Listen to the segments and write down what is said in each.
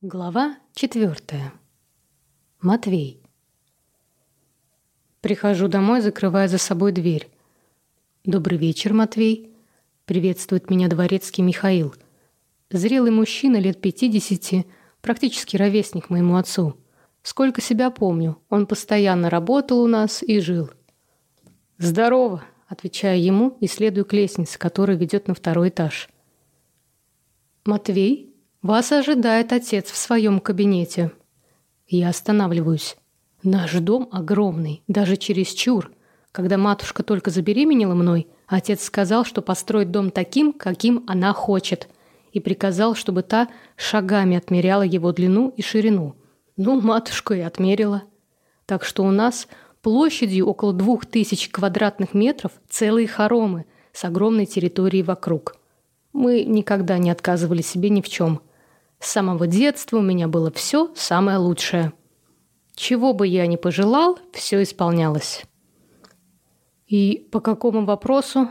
Глава четвертая. Матвей. Прихожу домой, закрывая за собой дверь. «Добрый вечер, Матвей», — приветствует меня дворецкий Михаил. Зрелый мужчина лет пятидесяти, практически ровесник моему отцу. Сколько себя помню, он постоянно работал у нас и жил. «Здорово», — отвечаю ему и следую к лестнице, которая ведет на второй этаж. «Матвей?» Вас ожидает отец в своем кабинете. Я останавливаюсь. Наш дом огромный, даже чересчур. Когда матушка только забеременела мной, отец сказал, что построит дом таким, каким она хочет, и приказал, чтобы та шагами отмеряла его длину и ширину. Ну, матушка и отмерила. Так что у нас площадью около двух тысяч квадратных метров целые хоромы с огромной территорией вокруг. Мы никогда не отказывали себе ни в чем – с самого детства у меня было все самое лучшее. Чего бы я ни пожелал, все исполнялось. «И по какому вопросу?»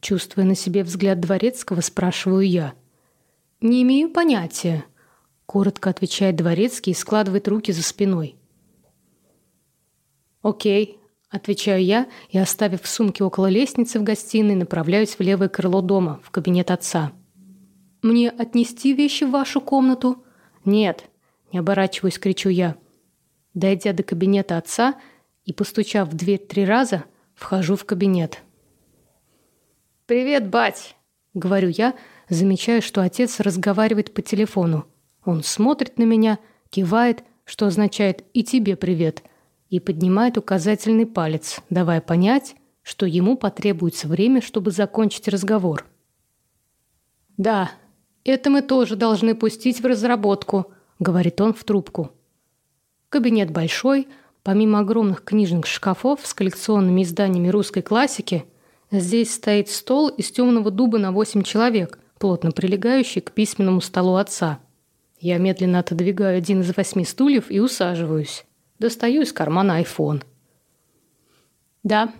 Чувствуя на себе взгляд Дворецкого, спрашиваю я. «Не имею понятия», — коротко отвечает Дворецкий и складывает руки за спиной. «Окей», — отвечаю я и, оставив сумки около лестницы в гостиной, направляюсь в левое крыло дома, в кабинет отца. «Мне отнести вещи в вашу комнату?» «Нет», — не оборачиваясь, кричу я. Дойдя до кабинета отца и постучав в дверь три раза, вхожу в кабинет. «Привет, бать!» — говорю я, замечая, что отец разговаривает по телефону. Он смотрит на меня, кивает, что означает «и тебе привет», и поднимает указательный палец, давая понять, что ему потребуется время, чтобы закончить разговор. «Да, «Это мы тоже должны пустить в разработку», — говорит он в трубку. Кабинет большой, помимо огромных книжных шкафов с коллекционными изданиями русской классики, здесь стоит стол из темного дуба на восемь человек, плотно прилегающий к письменному столу отца. Я медленно отодвигаю один из восьми стульев и усаживаюсь. Достаю из кармана айфон. «Да»,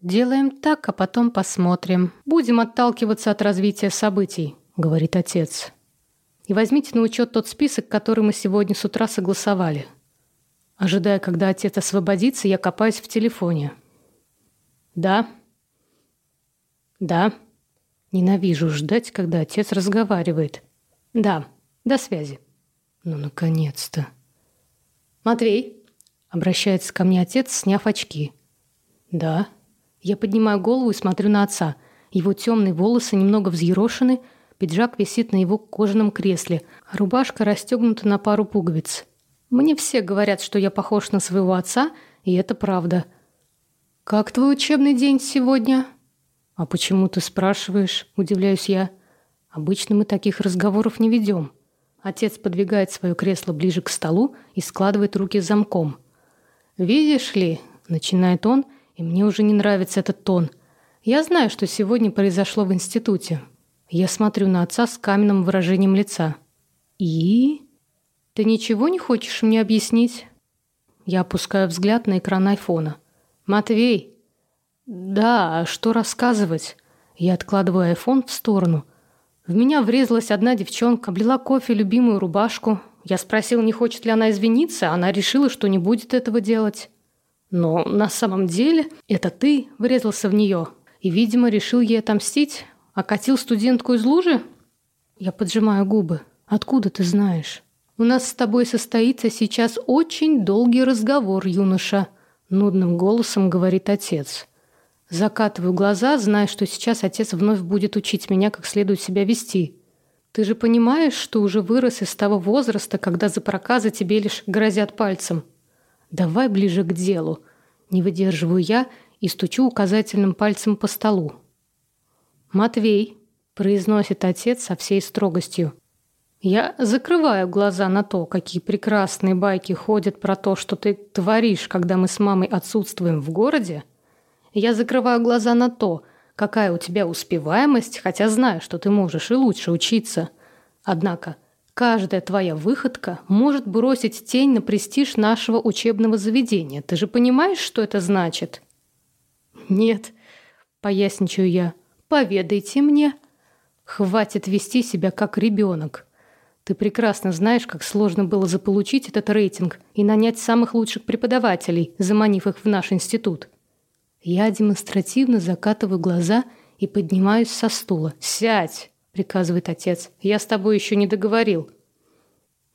Делаем так, а потом посмотрим. Будем отталкиваться от развития событий. — говорит отец. «И возьмите на учет тот список, который мы сегодня с утра согласовали». Ожидая, когда отец освободится, я копаюсь в телефоне. «Да». «Да». Ненавижу ждать, когда отец разговаривает. «Да. До связи». «Ну, наконец-то». «Матвей», — обращается ко мне отец, сняв очки. «Да». Я поднимаю голову и смотрю на отца. Его темные волосы немного взъерошены, Пиджак висит на его кожаном кресле, а рубашка расстегнута на пару пуговиц. Мне все говорят, что я похож на своего отца, и это правда. «Как твой учебный день сегодня?» «А почему ты спрашиваешь?» – удивляюсь я. «Обычно мы таких разговоров не ведем». Отец подвигает свое кресло ближе к столу и складывает руки замком. «Видишь ли», – начинает он, и мне уже не нравится этот тон. «Я знаю, что сегодня произошло в институте. Я смотрю на отца с каменным выражением лица. «И? Ты ничего не хочешь мне объяснить?» Я опускаю взгляд на экран айфона. «Матвей!» «Да, а что рассказывать?» Я откладываю айфон в сторону. В меня врезалась одна девчонка, облила кофе любимую рубашку. Я спросил, не хочет ли она извиниться, она решила, что не будет этого делать. Но на самом деле это ты врезался в нее и, видимо, решил ей отомстить. Окатил студентку из лужи? Я поджимаю губы. Откуда ты знаешь? У нас с тобой состоится сейчас очень долгий разговор, юноша, нудным голосом говорит отец. Закатываю глаза, зная, что сейчас отец вновь будет учить меня, как следует себя вести. Ты же понимаешь, что уже вырос из того возраста, когда за проказы тебе лишь грозят пальцем. Давай ближе к делу. Не выдерживаю я и стучу указательным пальцем по столу. «Матвей», — произносит отец со всей строгостью. Я закрываю глаза на то, какие прекрасные байки ходят про то, что ты творишь, когда мы с мамой отсутствуем в городе. Я закрываю глаза на то, какая у тебя успеваемость, хотя знаю, что ты можешь и лучше учиться. Однако каждая твоя выходка может бросить тень на престиж нашего учебного заведения. Ты же понимаешь, что это значит? Нет, поясничаю я. Поведайте мне. Хватит вести себя как ребенок. Ты прекрасно знаешь, как сложно было заполучить этот рейтинг и нанять самых лучших преподавателей, заманив их в наш институт. Я демонстративно закатываю глаза и поднимаюсь со стула. «Сядь!» — приказывает отец. «Я с тобой еще не договорил».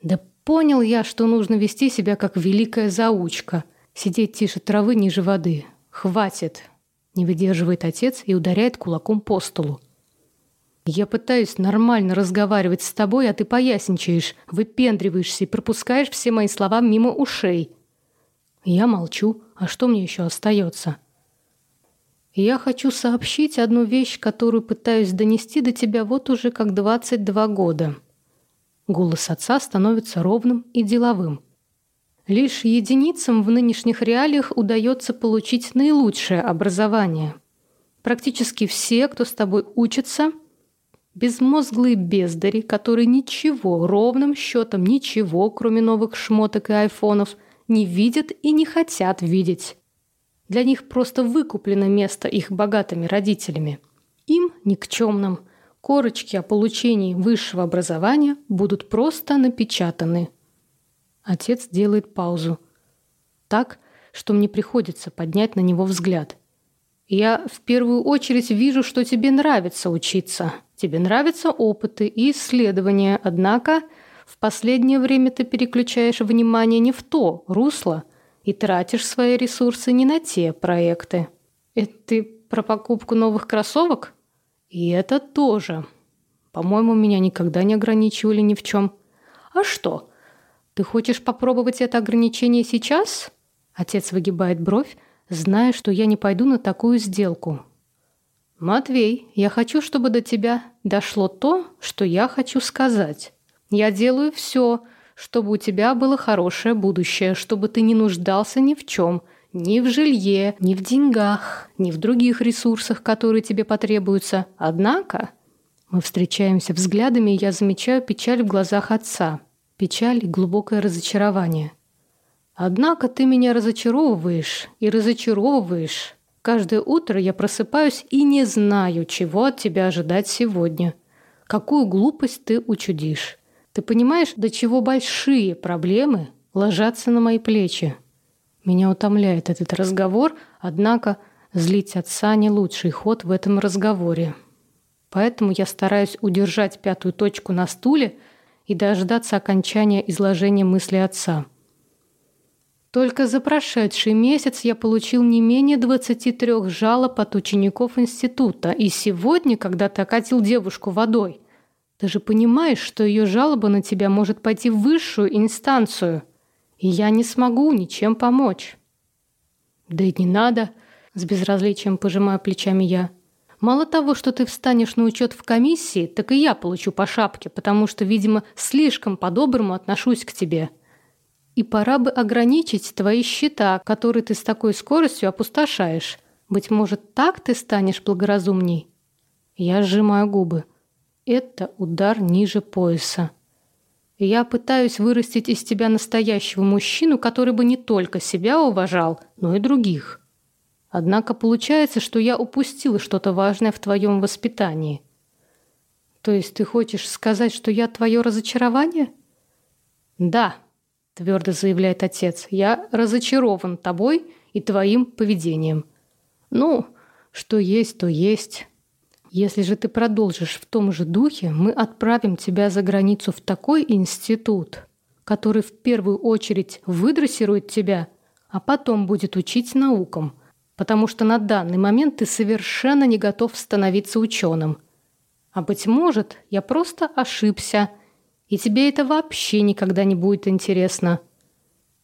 Да понял я, что нужно вести себя как великая заучка. Сидеть тише травы ниже воды. Хватит. Не выдерживает отец и ударяет кулаком по столу. Я пытаюсь нормально разговаривать с тобой, а ты поясничаешь, выпендриваешься и пропускаешь все мои слова мимо ушей. Я молчу, а что мне еще остается? Я хочу сообщить одну вещь, которую пытаюсь донести до тебя вот уже как 22 года. Голос отца становится ровным и деловым. Лишь единицам в нынешних реалиях удается получить наилучшее образование. Практически все, кто с тобой учится, безмозглые бездари, которые ничего, ровным счетом ничего, кроме новых шмоток и айфонов, не видят и не хотят видеть. Для них просто выкуплено место их богатыми родителями. Им, никчемным, корочки о получении высшего образования будут просто напечатаны – Отец делает паузу. Так, что мне приходится поднять на него взгляд. Я в первую очередь вижу, что тебе нравится учиться. Тебе нравятся опыты и исследования, однако в последнее время ты переключаешь внимание не в то русло и тратишь свои ресурсы не на те проекты. Это ты про покупку новых кроссовок? И это тоже. По-моему, меня никогда не ограничивали ни в чем. А что? Ты хочешь попробовать это ограничение сейчас? Отец выгибает бровь, зная, что я не пойду на такую сделку. Матвей, я хочу, чтобы до тебя дошло то, что я хочу сказать. Я делаю все, чтобы у тебя было хорошее будущее, чтобы ты не нуждался ни в чем, ни в жилье, ни в деньгах, ни в других ресурсах, которые тебе потребуются. Однако мы встречаемся взглядами, и я замечаю печаль в глазах отца печаль и глубокое разочарование. Однако ты меня разочаровываешь и разочаровываешь. Каждое утро я просыпаюсь и не знаю, чего от тебя ожидать сегодня. Какую глупость ты учудишь. Ты понимаешь, до чего большие проблемы ложатся на мои плечи. Меня утомляет этот разговор, однако злить отца не лучший ход в этом разговоре. Поэтому я стараюсь удержать пятую точку на стуле – и дождаться окончания изложения мысли отца. Только за прошедший месяц я получил не менее 23 жалоб от учеников института, и сегодня, когда ты окатил девушку водой, ты же понимаешь, что ее жалоба на тебя может пойти в высшую инстанцию, и я не смогу ничем помочь. Да и не надо, с безразличием пожимаю плечами я. Мало того, что ты встанешь на учет в комиссии, так и я получу по шапке, потому что, видимо, слишком по-доброму отношусь к тебе. И пора бы ограничить твои счета, которые ты с такой скоростью опустошаешь. Быть может, так ты станешь благоразумней? Я сжимаю губы. Это удар ниже пояса. я пытаюсь вырастить из тебя настоящего мужчину, который бы не только себя уважал, но и других. Однако получается, что я упустила что-то важное в твоем воспитании. То есть ты хочешь сказать, что я твое разочарование? Да, твердо заявляет отец. Я разочарован тобой и твоим поведением. Ну, что есть, то есть. Если же ты продолжишь в том же духе, мы отправим тебя за границу в такой институт, который в первую очередь выдрессирует тебя, а потом будет учить наукам – потому что на данный момент ты совершенно не готов становиться ученым. А быть может, я просто ошибся, и тебе это вообще никогда не будет интересно.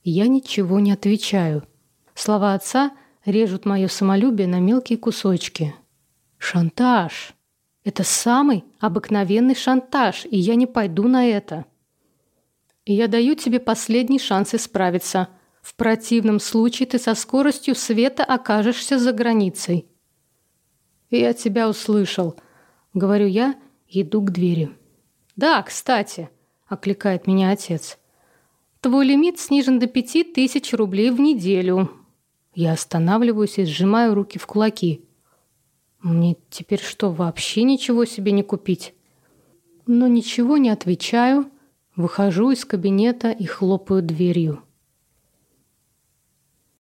Я ничего не отвечаю. Слова отца режут мое самолюбие на мелкие кусочки. Шантаж. Это самый обыкновенный шантаж, и я не пойду на это. И я даю тебе последний шанс исправиться – в противном случае ты со скоростью света окажешься за границей. Я тебя услышал, говорю я, иду к двери. Да, кстати, окликает меня отец. Твой лимит снижен до пяти тысяч рублей в неделю. Я останавливаюсь и сжимаю руки в кулаки. Мне теперь что, вообще ничего себе не купить? Но ничего не отвечаю, Выхожу из кабинета и хлопаю дверью.